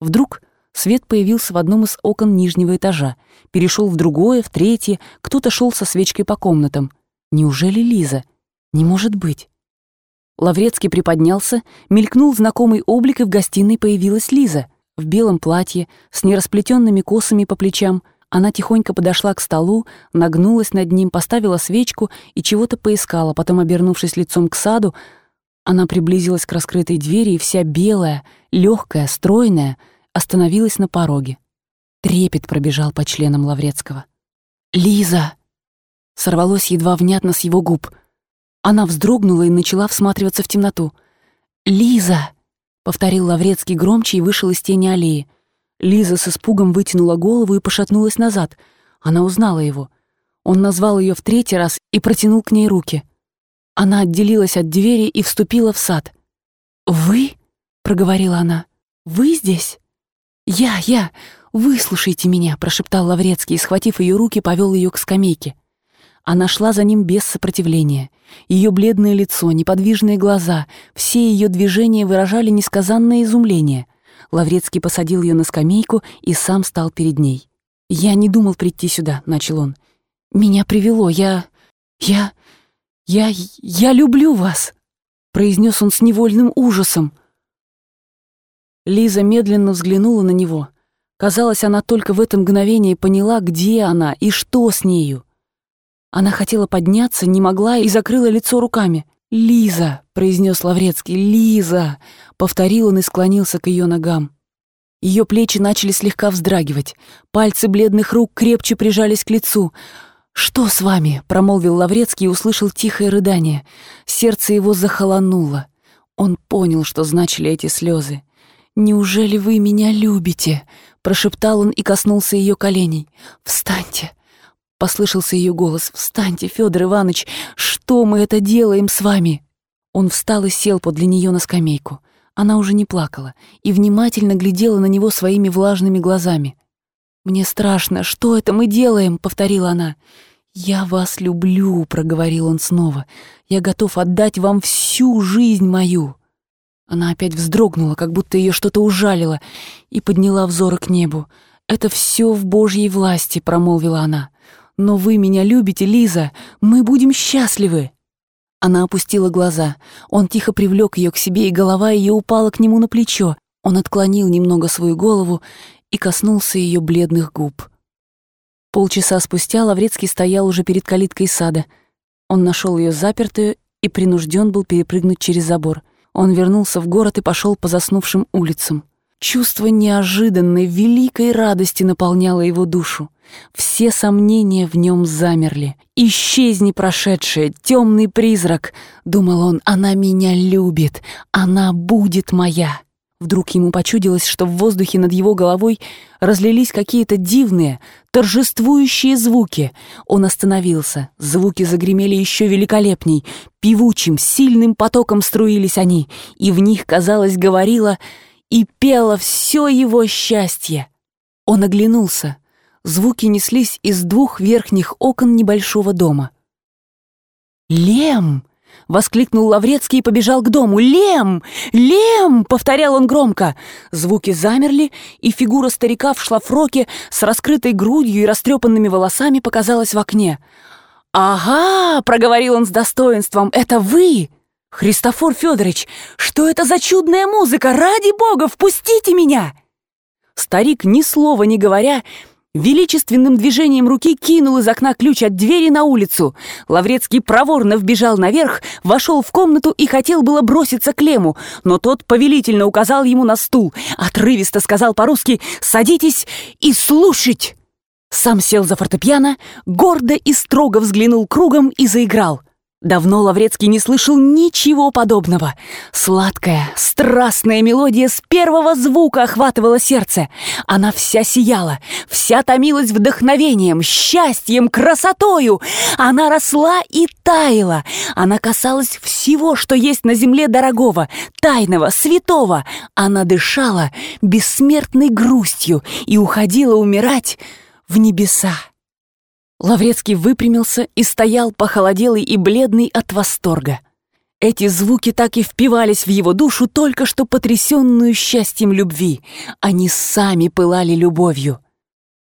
Вдруг свет появился в одном из окон нижнего этажа, перешел в другое, в третье, кто-то шел со свечкой по комнатам. Неужели Лиза? Не может быть. Лаврецкий приподнялся, мелькнул знакомый облик, и в гостиной появилась Лиза. В белом платье, с нерасплетенными косами по плечам. Она тихонько подошла к столу, нагнулась над ним, поставила свечку и чего-то поискала. Потом, обернувшись лицом к саду, она приблизилась к раскрытой двери и вся белая, легкая, стройная, остановилась на пороге. Трепет пробежал по членам Лаврецкого. «Лиза!» Сорвалось едва внятно с его губ — она вздрогнула и начала всматриваться в темноту. «Лиза!» — повторил Лаврецкий громче и вышел из тени аллеи. Лиза с испугом вытянула голову и пошатнулась назад. Она узнала его. Он назвал ее в третий раз и протянул к ней руки. Она отделилась от двери и вступила в сад. «Вы?» — проговорила она. «Вы здесь?» «Я, я! Выслушайте меня!» — прошептал Лаврецкий схватив ее руки, повел ее к скамейке. Она шла за ним без сопротивления. Ее бледное лицо, неподвижные глаза, все ее движения выражали несказанное изумление. Лаврецкий посадил ее на скамейку и сам стал перед ней. «Я не думал прийти сюда», — начал он. «Меня привело, я... я... я... я люблю вас», — произнес он с невольным ужасом. Лиза медленно взглянула на него. Казалось, она только в это мгновение поняла, где она и что с нею. Она хотела подняться, не могла и закрыла лицо руками. «Лиза!» — произнес Лаврецкий. «Лиза!» — повторил он и склонился к ее ногам. Ее плечи начали слегка вздрагивать. Пальцы бледных рук крепче прижались к лицу. «Что с вами?» — промолвил Лаврецкий и услышал тихое рыдание. Сердце его захолонуло. Он понял, что значили эти слезы. «Неужели вы меня любите?» — прошептал он и коснулся ее коленей. «Встаньте! Послышался ее голос. «Встаньте, Федор Иванович! Что мы это делаем с вами?» Он встал и сел подле нее на скамейку. Она уже не плакала и внимательно глядела на него своими влажными глазами. «Мне страшно. Что это мы делаем?» — повторила она. «Я вас люблю», — проговорил он снова. «Я готов отдать вам всю жизнь мою». Она опять вздрогнула, как будто ее что-то ужалило, и подняла взоры к небу. «Это все в Божьей власти», — промолвила она. «Но вы меня любите, Лиза! Мы будем счастливы!» Она опустила глаза. Он тихо привлек ее к себе, и голова ее упала к нему на плечо. Он отклонил немного свою голову и коснулся ее бледных губ. Полчаса спустя Лаврецкий стоял уже перед калиткой сада. Он нашел ее запертую и принужден был перепрыгнуть через забор. Он вернулся в город и пошел по заснувшим улицам. Чувство неожиданной, великой радости наполняло его душу. Все сомнения в нем замерли. «Исчезни, прошедшее, темный призрак!» — думал он. «Она меня любит! Она будет моя!» Вдруг ему почудилось, что в воздухе над его головой разлились какие-то дивные, торжествующие звуки. Он остановился. Звуки загремели еще великолепней. Певучим, сильным потоком струились они, и в них, казалось, говорило и пело все его счастье. Он оглянулся. Звуки неслись из двух верхних окон небольшого дома. «Лем!» — воскликнул Лаврецкий и побежал к дому. «Лем! Лем!» — повторял он громко. Звуки замерли, и фигура старика в шлафроке с раскрытой грудью и растрепанными волосами показалась в окне. «Ага!» — проговорил он с достоинством. «Это вы!» «Христофор Федорович, что это за чудная музыка? Ради бога, впустите меня!» Старик, ни слова не говоря, величественным движением руки кинул из окна ключ от двери на улицу. Лаврецкий проворно вбежал наверх, вошел в комнату и хотел было броситься к Лему, но тот повелительно указал ему на стул, отрывисто сказал по-русски «Садитесь и слушать!» Сам сел за фортепиано, гордо и строго взглянул кругом и заиграл. Давно Лаврецкий не слышал ничего подобного. Сладкая, страстная мелодия с первого звука охватывала сердце. Она вся сияла, вся томилась вдохновением, счастьем, красотою. Она росла и таяла. Она касалась всего, что есть на земле дорогого, тайного, святого. Она дышала бессмертной грустью и уходила умирать в небеса. Лаврецкий выпрямился и стоял похолоделый и бледный от восторга. Эти звуки так и впивались в его душу, только что потрясенную счастьем любви. Они сами пылали любовью.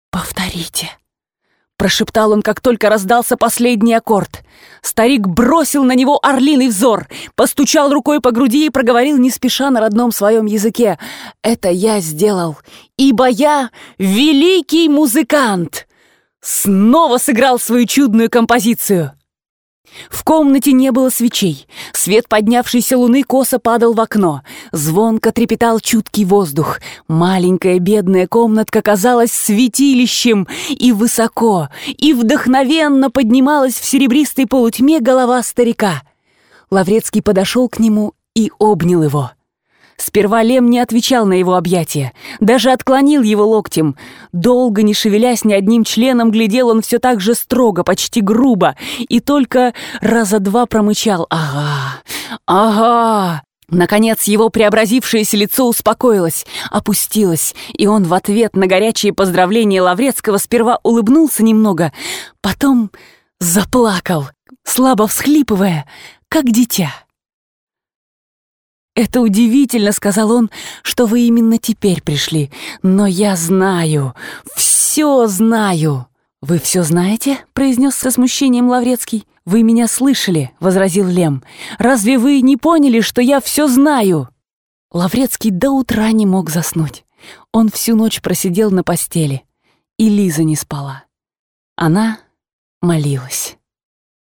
«Повторите», — прошептал он, как только раздался последний аккорд. Старик бросил на него орлиный взор, постучал рукой по груди и проговорил не спеша на родном своем языке. «Это я сделал, ибо я великий музыкант!» Снова сыграл свою чудную композицию. В комнате не было свечей. Свет поднявшейся луны косо падал в окно. Звонко трепетал чуткий воздух. Маленькая бедная комнатка казалась святилищем. И высоко, и вдохновенно поднималась в серебристой полутьме голова старика. Лаврецкий подошел к нему и обнял его. Сперва Лем не отвечал на его объятия, даже отклонил его локтем. Долго не шевелясь ни одним членом, глядел он все так же строго, почти грубо, и только раза два промычал «Ага, ага». Наконец его преобразившееся лицо успокоилось, опустилось, и он в ответ на горячие поздравления Лаврецкого сперва улыбнулся немного, потом заплакал, слабо всхлипывая, как дитя. «Это удивительно», — сказал он, — «что вы именно теперь пришли. Но я знаю, все знаю». «Вы все знаете?» — произнес со смущением Лаврецкий. «Вы меня слышали», — возразил Лем. «Разве вы не поняли, что я все знаю?» Лаврецкий до утра не мог заснуть. Он всю ночь просидел на постели. И Лиза не спала. Она молилась.